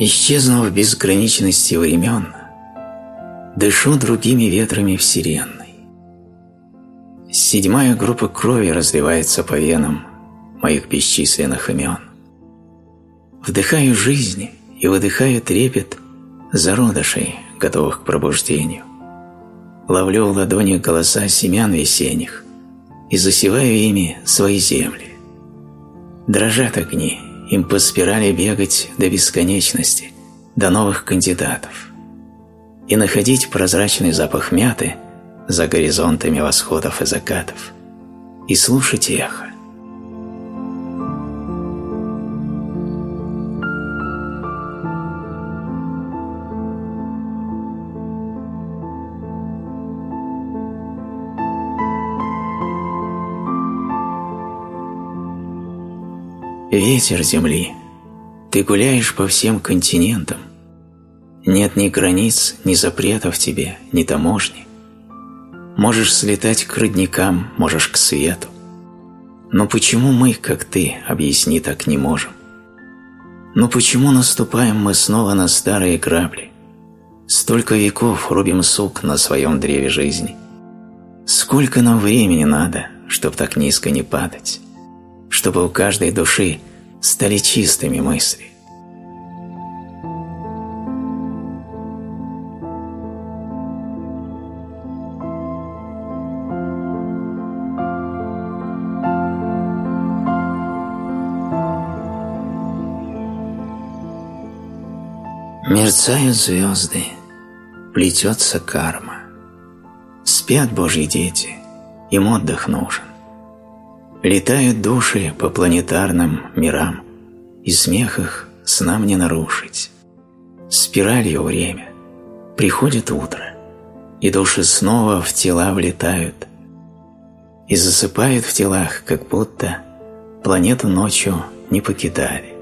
Исчезнув в безграничности времен, дышу другими ветрами вселенной. Седьмая группа крови разливается по венам моих бесчисленных имен. Вдыхаю жизнь и выдыхаю трепет зародышей, готовых к пробуждению. Ловлю в ладони голоса семян весенних и засеваю ими свои земли. Дрожат огни, им по спирали бегать до бесконечности, до новых кандидатов. И находить прозрачный запах мяты за горизонтами восходов и закатов. И слушать эхо. Ветер земли, ты гуляешь по всем континентам. Нет ни границ, ни запретов тебе, ни таможни. Можешь слетать к родникам, можешь к свету. Но почему мы, как ты, объясни, так не можем? Но почему наступаем мы снова на старые грабли? Столько веков рубим сук на своем древе жизни. Сколько нам времени надо, чтоб так низко не падать? чтобы у каждой души стали чистыми мысли. Мерцают звезды, плетется карма. Спят Божьи дети, им отдых нужен. Летают души по планетарным мирам, и смех их снам не нарушить. Спиралью время, приходит утро, и души снова в тела влетают, и засыпают в телах, как будто планету ночью не покидали.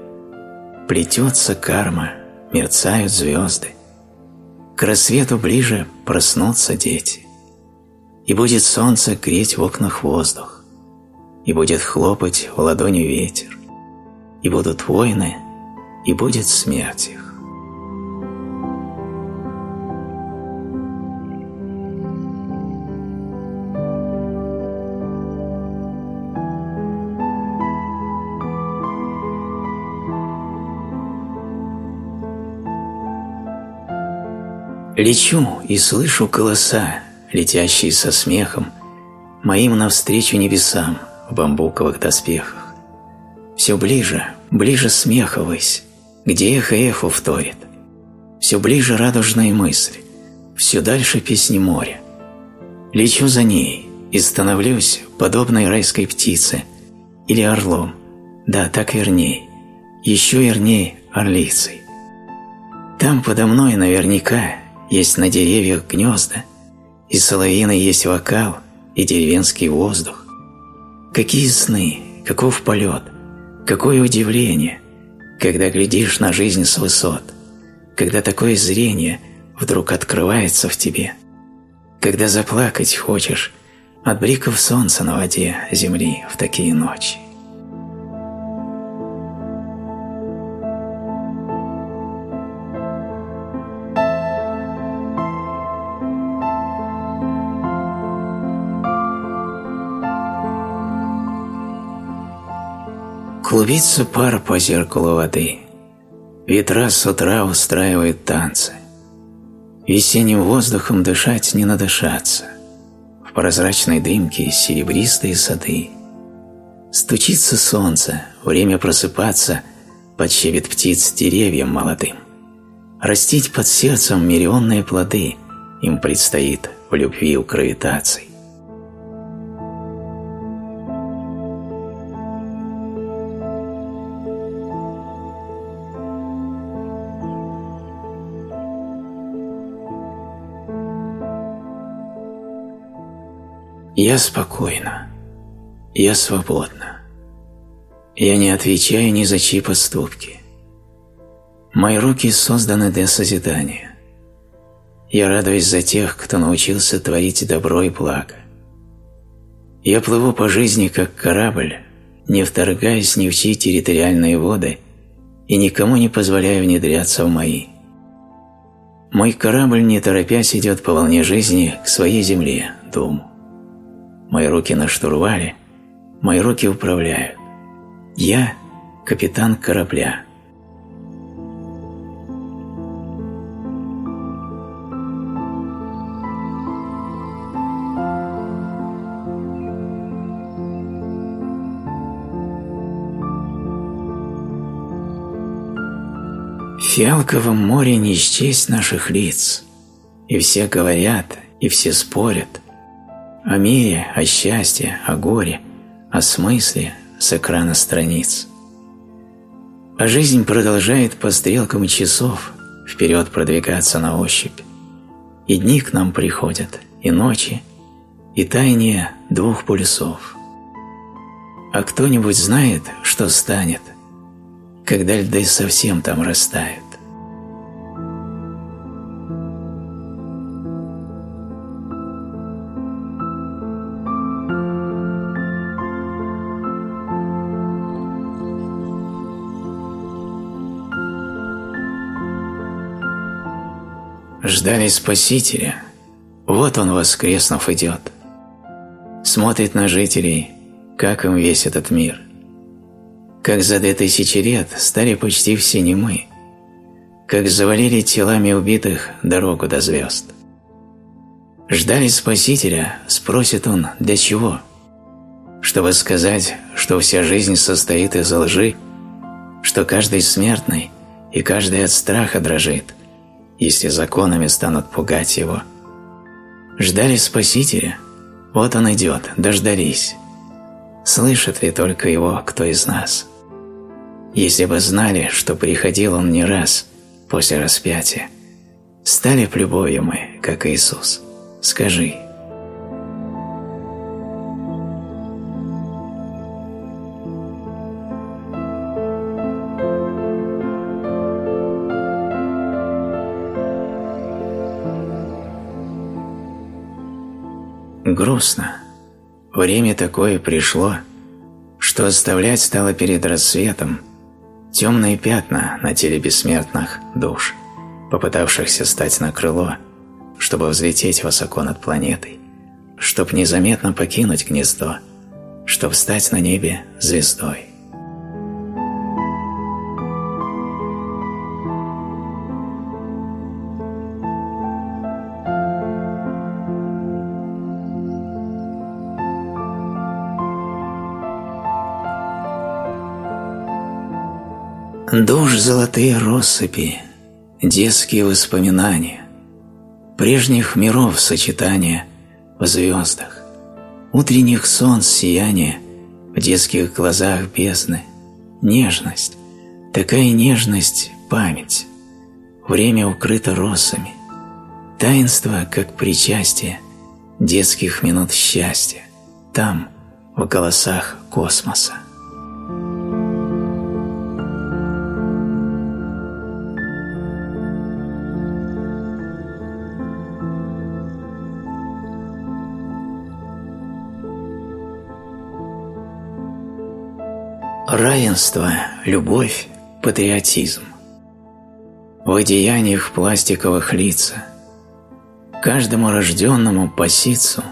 Плетется карма, мерцают звезды, к рассвету ближе проснутся дети, и будет солнце греть в окнах воздух и будет хлопать в ладони ветер, и будут войны, и будет смерть их. Лечу и слышу голоса, летящие со смехом, моим навстречу небесам, в бамбуковых доспехах. Все ближе, ближе смеховысь, где эхо эху вторит. Все ближе радужные мысли, все дальше песни моря. Лечу за ней и становлюсь подобной райской птице или орлом, да, так верней, еще верней орлицей. Там подо мной наверняка есть на деревьях гнезда, и соловьиный есть вокал, и деревенский воздух. Какие сны, каков полет, какое удивление, когда глядишь на жизнь с высот, когда такое зрение вдруг открывается в тебе, когда заплакать хочешь от бликов солнца на воде земли в такие ночи. Клубится пар по зеркалу воды. Ветра с утра устраивают танцы. Весенним воздухом дышать не надышаться. В прозрачной дымке серебристые сады. Стучится солнце, время просыпаться, подщебет птиц деревьям молодым. Растить под сердцем миллионные плоды им предстоит в любви у Я спокойна. Я свободна. Я не отвечаю ни за чьи поступки. Мои руки созданы для созидания. Я радуюсь за тех, кто научился творить добро и благо. Я плыву по жизни как корабль, не вторгаясь ни в чьи территориальные воды и никому не позволяю внедряться в мои. Мой корабль, не торопясь, идет по волне жизни к своей земле, дому. Мои руки на штурвале, мои руки управляют. Я – капитан корабля. фиалковом море не счесть наших лиц, и все говорят, и все спорят о мире, о счастье, о горе, о смысле с экрана страниц. А жизнь продолжает по стрелкам часов вперед продвигаться на ощупь. И дни к нам приходят, и ночи, и таяние двух полюсов. А кто-нибудь знает, что станет, когда льды совсем там растают? Ждали Спасителя. Вот он, воскреснув, идет. Смотрит на жителей, как им весь этот мир. Как за две тысячи лет стали почти все немы. Как завалили телами убитых дорогу до звезд. Ждали Спасителя, спросит он, для чего? Чтобы сказать, что вся жизнь состоит из лжи, что каждый смертный и каждый от страха дрожит, если законами станут пугать его. Ждали Спасителя, вот он идет, дождались. Слышит ли только его кто из нас? Если бы знали, что приходил он не раз после распятия, стали б любовью мы, как Иисус. Скажи – грустно. Время такое пришло, что оставлять стало перед рассветом темные пятна на теле бессмертных душ, попытавшихся стать на крыло, чтобы взлететь высоко над планетой, чтоб незаметно покинуть гнездо, чтоб стать на небе звездой. Душ золотые россыпи, детские воспоминания, прежних миров сочетания в звездах, утренних солнц сияния в детских глазах бездны, нежность, такая нежность – память, время укрыто росами, таинство, как причастие детских минут счастья, там, в голосах космоса. Равенство, любовь, патриотизм. В одеяниях пластиковых лица. Каждому рожденному по ситцу,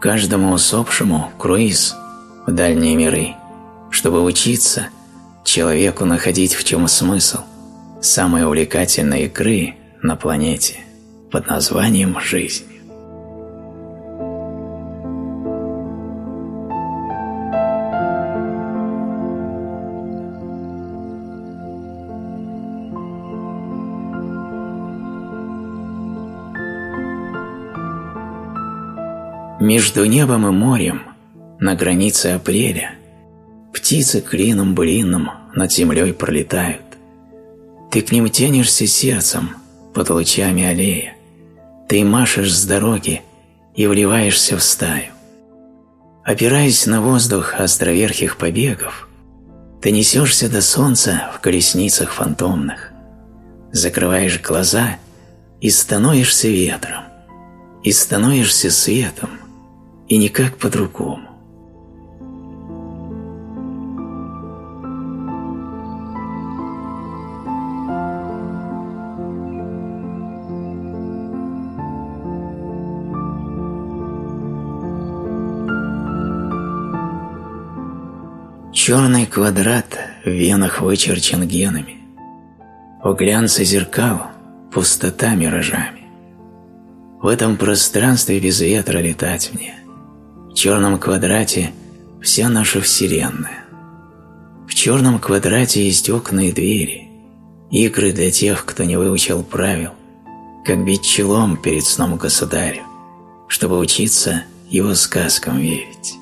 каждому усопшему круиз в дальние миры, чтобы учиться человеку находить в чем смысл самой увлекательной игры на планете под названием «Жизнь». Между небом и морем, на границе апреля, птицы клином блинным над землей пролетают. Ты к ним тянешься сердцем под лучами аллея. Ты машешь с дороги и вливаешься в стаю. Опираясь на воздух островерхих побегов, ты несешься до солнца в колесницах фантомных, закрываешь глаза и становишься ветром, и становишься светом, и никак по-другому. Черный квадрат в венах вычерчен генами. У глянца зеркал пустота миражами. В этом пространстве без ветра летать мне – Черном квадрате вся наша вселенная. В черном квадрате есть окна и двери, игры для тех, кто не выучил правил, как бить челом перед сном государю, чтобы учиться его сказкам верить.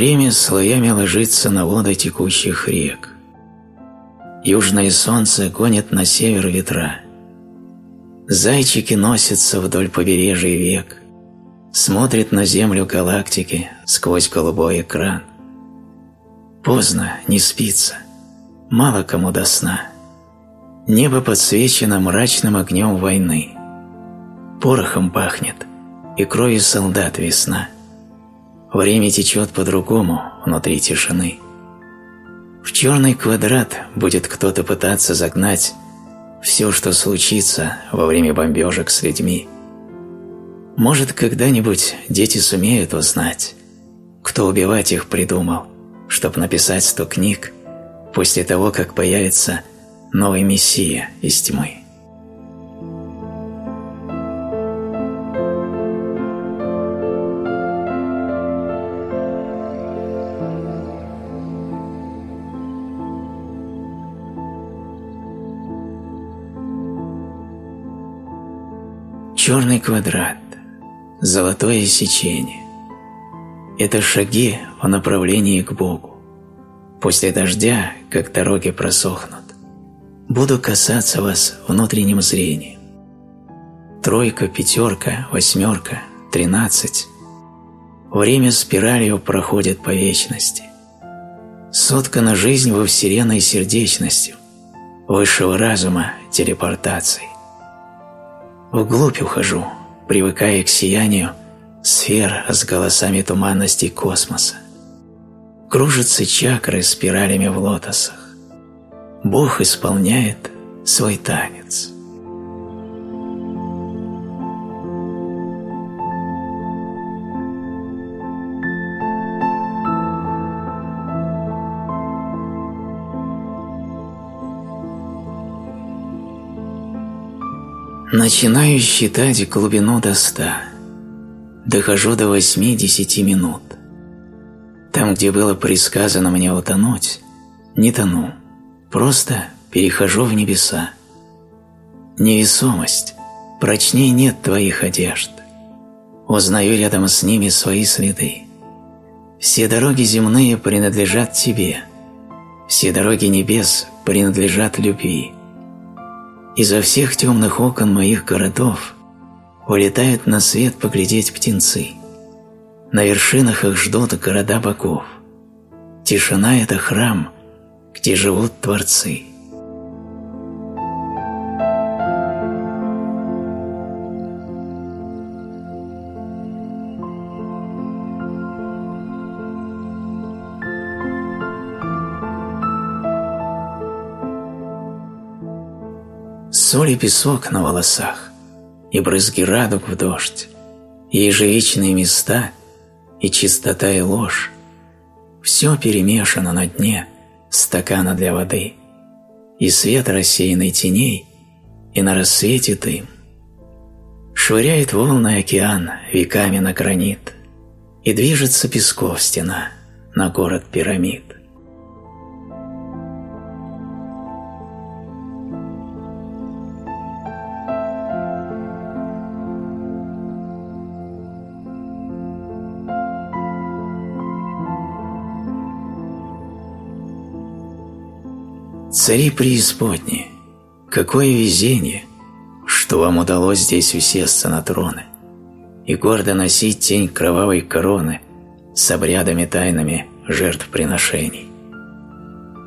Время слоями ложится на воды текущих рек. Южное солнце гонит на север ветра. Зайчики носятся вдоль побережья век, смотрят на землю галактики сквозь голубой экран. Поздно, не спится, мало кому до сна. Небо подсвечено мрачным огнем войны. Порохом пахнет, и кровью солдат весна. Время течет по-другому внутри тишины. В черный квадрат будет кто-то пытаться загнать все, что случится во время бомбежек с людьми. Может, когда-нибудь дети сумеют узнать, кто убивать их придумал, чтобы написать сто книг после того, как появится новый мессия из тьмы. Черный квадрат, золотое сечение – это шаги в направлении к Богу. После дождя, как дороги просохнут, буду касаться вас внутренним зрением. Тройка, пятерка, восьмерка, тринадцать. Время спиралью проходит по вечности. Соткана жизнь во вселенной сердечностью, высшего разума телепортацией. Вглубь ухожу, привыкая к сиянию сфер с голосами туманности космоса. Кружатся чакры спиралями в лотосах. Бог исполняет свой танец. Начинаю считать глубину до ста. Дохожу до восьми-десяти минут. Там, где было предсказано мне утонуть, не тону, просто перехожу в небеса. Невесомость, прочней нет твоих одежд. Узнаю рядом с ними свои следы. Все дороги земные принадлежат тебе, все дороги небес принадлежат любви. Изо всех темных окон моих городов улетают на свет поглядеть птенцы. На вершинах их ждут города богов. Тишина – это храм, где живут творцы. Соль и песок на волосах, и брызги радуг в дождь, и ежевичные места, и чистота и ложь. Все перемешано на дне стакана для воды, и свет рассеянной теней, и на рассвете дым. Швыряет волны океан веками на гранит, и движется песков стена на город пирамид. Цари преисподни, какое везение, что вам удалось здесь усесться на троны и гордо носить тень кровавой короны с обрядами тайнами жертвоприношений.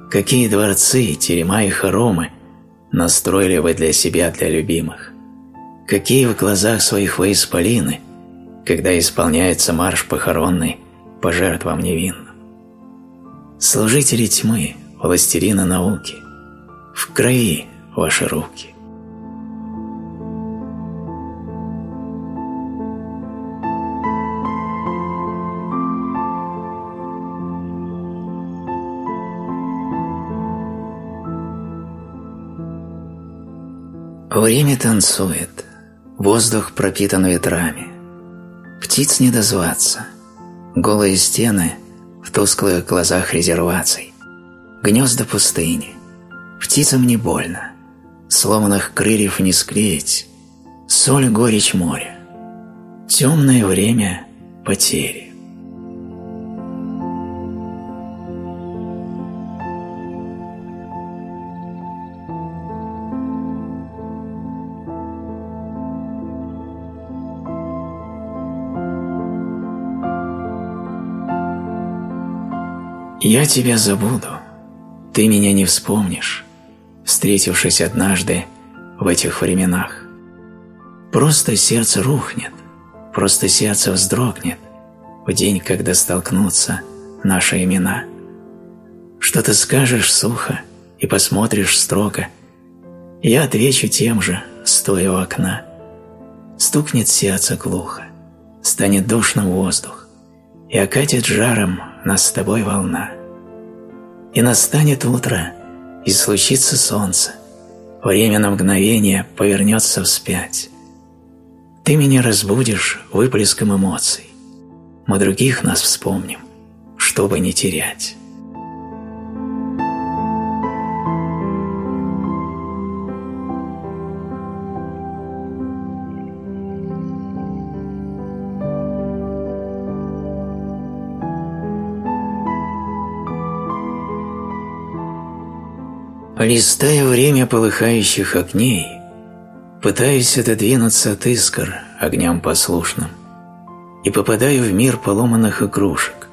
Какие дворцы, терема и хоромы настроили вы для себя, для любимых. Какие в глазах своих вы исполины, когда исполняется марш похоронный по жертвам невинным. Служители тьмы, властелина науки, в крови ваши руки. Время танцует, воздух пропитан ветрами. Птиц не дозваться, голые стены в тусклых глазах резерваций, гнезда пустыни. Птицам не больно, сломанных крыльев не склеить, соль горечь моря. Темное время потери. Я тебя забуду, ты меня не вспомнишь, встретившись однажды в этих временах. Просто сердце рухнет, просто сердце вздрогнет в день, когда столкнутся наши имена. Что ты скажешь сухо и посмотришь строго, я отвечу тем же, стоя у окна. Стукнет сердце глухо, станет душным воздух, и окатит жаром нас с тобой волна. И настанет утро, и случится солнце, время на мгновение повернется вспять. Ты меня разбудишь выплеском эмоций, мы других нас вспомним, чтобы не терять. Листая время полыхающих огней, Пытаюсь отодвинуться от искр огням послушным И попадаю в мир поломанных игрушек,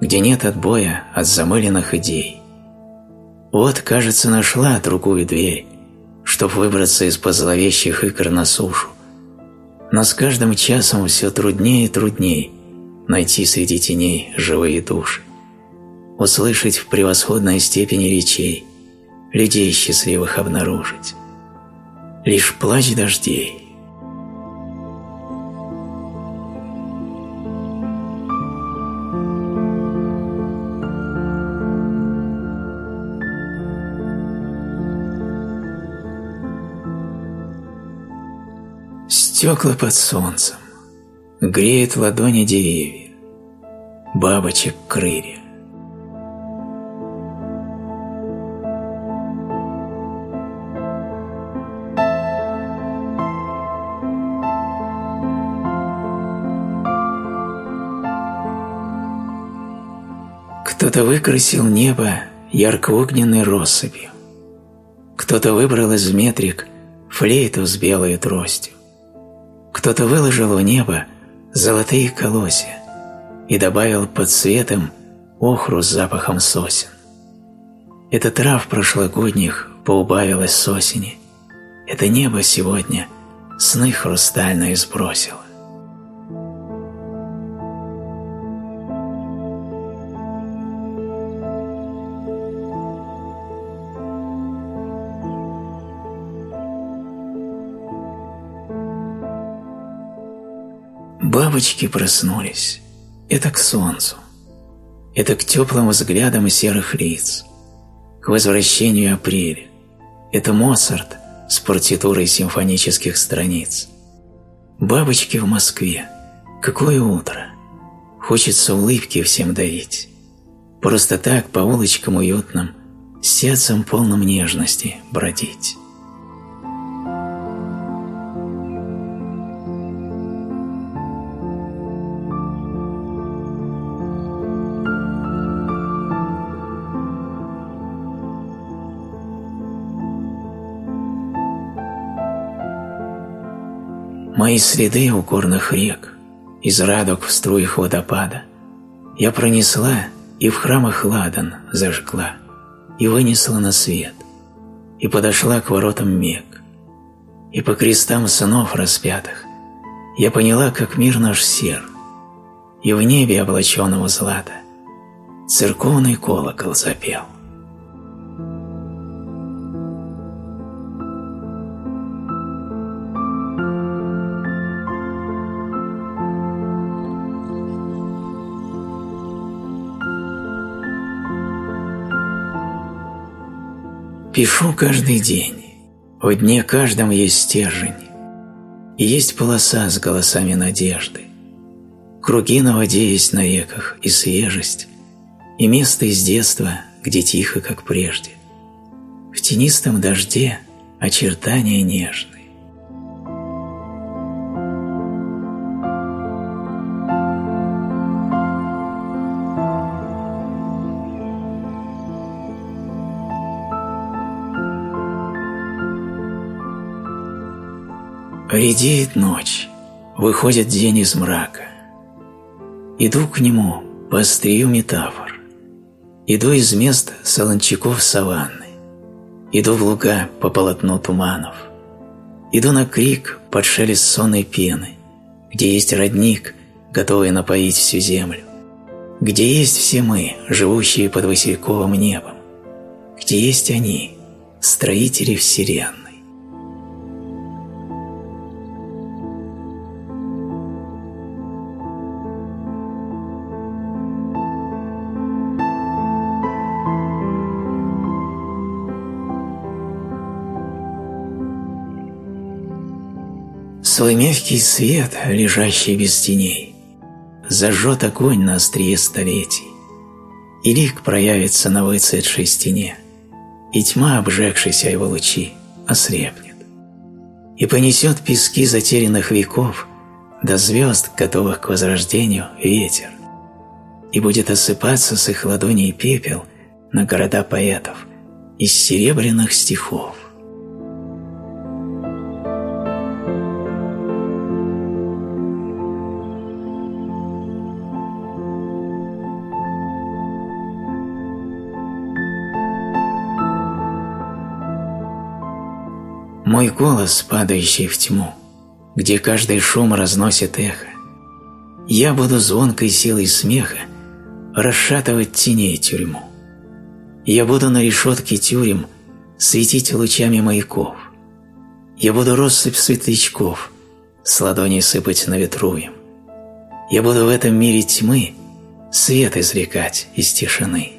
Где нет отбоя от замыленных идей. Вот, кажется, нашла другую дверь, Чтоб выбраться из-под зловещих икр на сушу. Но с каждым часом все труднее и труднее Найти среди теней живые души, Услышать в превосходной степени речей, людей счастливых обнаружить. Лишь плач дождей. Стекла под солнцем, греет ладони деревья, бабочек крылья. Кто-то выкрасил небо ярко-огненной россыпью. Кто-то выбрал из метрик флейту с белой тростью. Кто-то выложил в небо золотые колосья и добавил под цветом охру с запахом сосен. Это трав прошлогодних поубавилось с осени. Это небо сегодня сны хрустальные сбросило. Бабочки проснулись. Это к солнцу. Это к теплым взглядам серых лиц. К возвращению апреля. Это Моцарт с партитурой симфонических страниц. Бабочки в Москве. Какое утро. Хочется улыбки всем давить. Просто так по улочкам уютным, с сердцем полным нежности бродить. Мои следы у горных рек, из радуг в струях водопада, я пронесла и в храмах ладан зажгла, и вынесла на свет, и подошла к воротам мек, и по крестам сынов распятых я поняла, как мир наш сер, и в небе, облаченного злата, церковный колокол запел. Пишу каждый день, в дне каждом есть стержень, и есть полоса с голосами надежды. Круги на воде есть на реках и свежесть, и место из детства, где тихо, как прежде. В тенистом дожде очертания нежные. Редеет ночь, выходит день из мрака. Иду к нему по острию метафор. Иду из мест солончаков саванны. Иду в луга по полотну туманов. Иду на крик под шелест сонной пены, где есть родник, готовый напоить всю землю. Где есть все мы, живущие под васильковым небом. Где есть они, строители вселенной. Свой мягкий свет, лежащий без теней, Зажжет огонь на острие столетий, И лик проявится на выцветшей стене, И тьма, обжегшаяся его лучи, ослепнет. И понесет пески затерянных веков До звезд, готовых к возрождению, ветер, И будет осыпаться с их ладоней пепел На города поэтов из серебряных стихов. Мой голос, падающий в тьму, где каждый шум разносит эхо. Я буду звонкой силой смеха расшатывать теней тюрьму. Я буду на решетке тюрем светить лучами маяков. Я буду россыпь светлячков с ладоней сыпать на ветру им. Я буду в этом мире тьмы свет извлекать из тишины.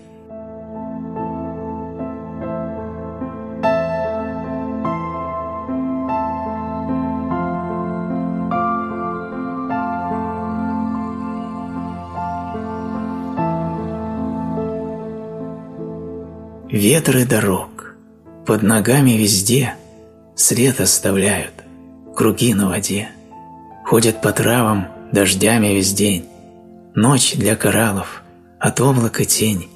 Ветры дорог, под ногами везде След оставляют, круги на воде. Ходят по травам дождями весь день. Ночь для кораллов, от облака тень.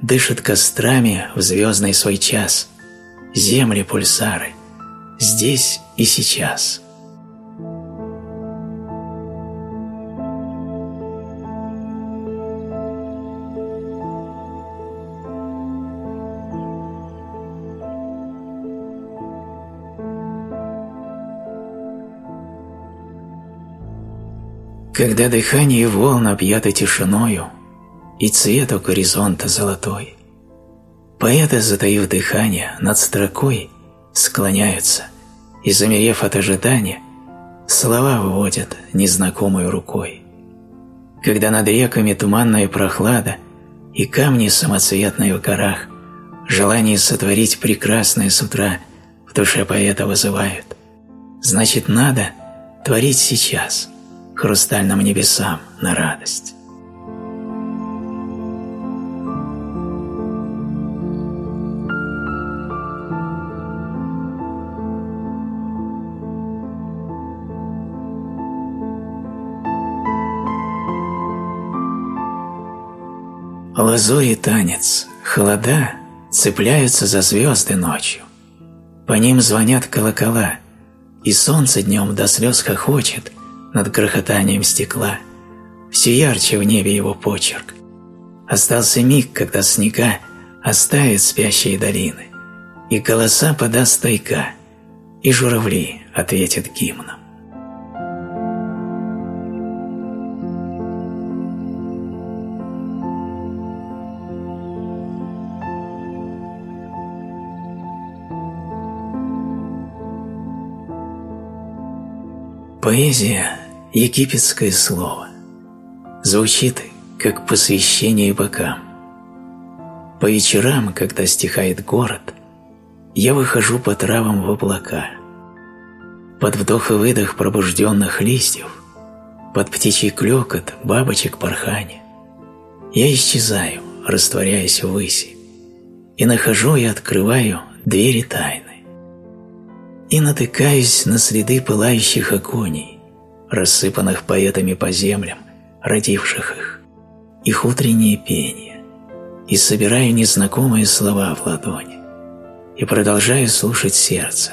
Дышит кострами в звездный свой час. Земли пульсары, здесь и сейчас. Когда дыхание волн объято тишиною И цвет у горизонта золотой, Поэты, затаив дыхание над строкой, Склоняются и, замерев от ожидания, Слова выводят незнакомой рукой. Когда над реками туманная прохлада И камни самоцветные в горах Желание сотворить прекрасное с утра В душе поэта вызывают, Значит, надо творить сейчас – хрустальным небесам на радость. Лазурь и танец, холода цепляются за звезды ночью. По ним звонят колокола, и солнце днем до слез хохочет – над грохотанием стекла. Все ярче в небе его почерк. Остался миг, когда снега оставит спящие долины, и голоса подаст тайка, и журавли ответят гимном. Поэзия египетское слово. Звучит, как посвящение богам. По вечерам, когда стихает город, я выхожу по травам в облака. Под вдох и выдох пробужденных листьев, под птичий клёкот, бабочек порхания, я исчезаю, растворяясь в выси, и нахожу и открываю двери тайны и натыкаюсь на следы пылающих огоней, рассыпанных поэтами по землям, родивших их, их утреннее пение, и собираю незнакомые слова в ладони, и продолжаю слушать сердце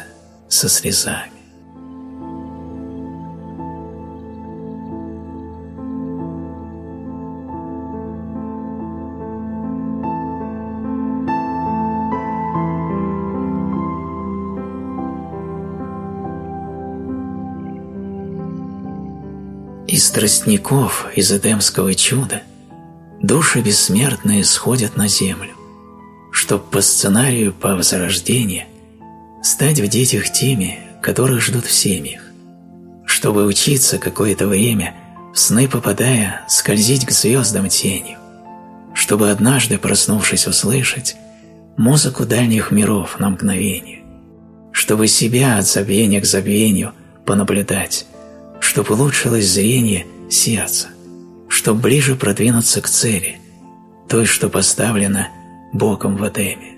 со слезами. Из тростников, из эдемского чуда души бессмертные сходят на землю, чтоб по сценарию по возрождению стать в детях теми, которых ждут в семьях, чтобы учиться какое-то время, в сны попадая, скользить к звездам тенью, чтобы однажды, проснувшись, услышать музыку дальних миров на мгновение, чтобы себя от забвения к забвению понаблюдать, чтобы улучшилось зрение сердца, чтобы ближе продвинуться к цели, той, что поставлена Богом в Эдеме.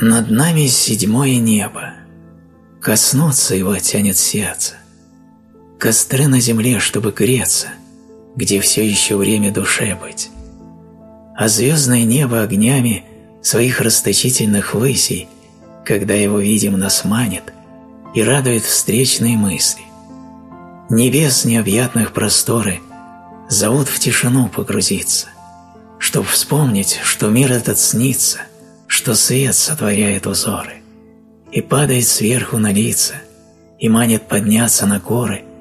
Над нами седьмое небо, коснуться его тянет сердце костры на земле, чтобы греться, где все еще время душе быть. А звездное небо огнями своих расточительных высей, когда его видим, нас манит и радует встречные мысли. Небес необъятных просторы зовут в тишину погрузиться, чтоб вспомнить, что мир этот снится, что свет сотворяет узоры и падает сверху на лица и манит подняться на горы –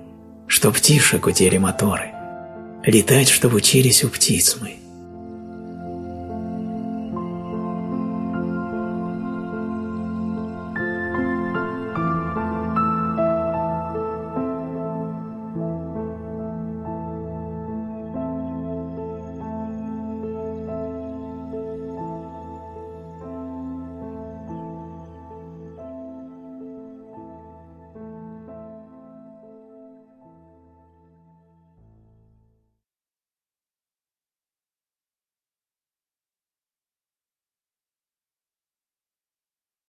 чтоб тише гудели моторы, летать, чтоб учились у птиц мы.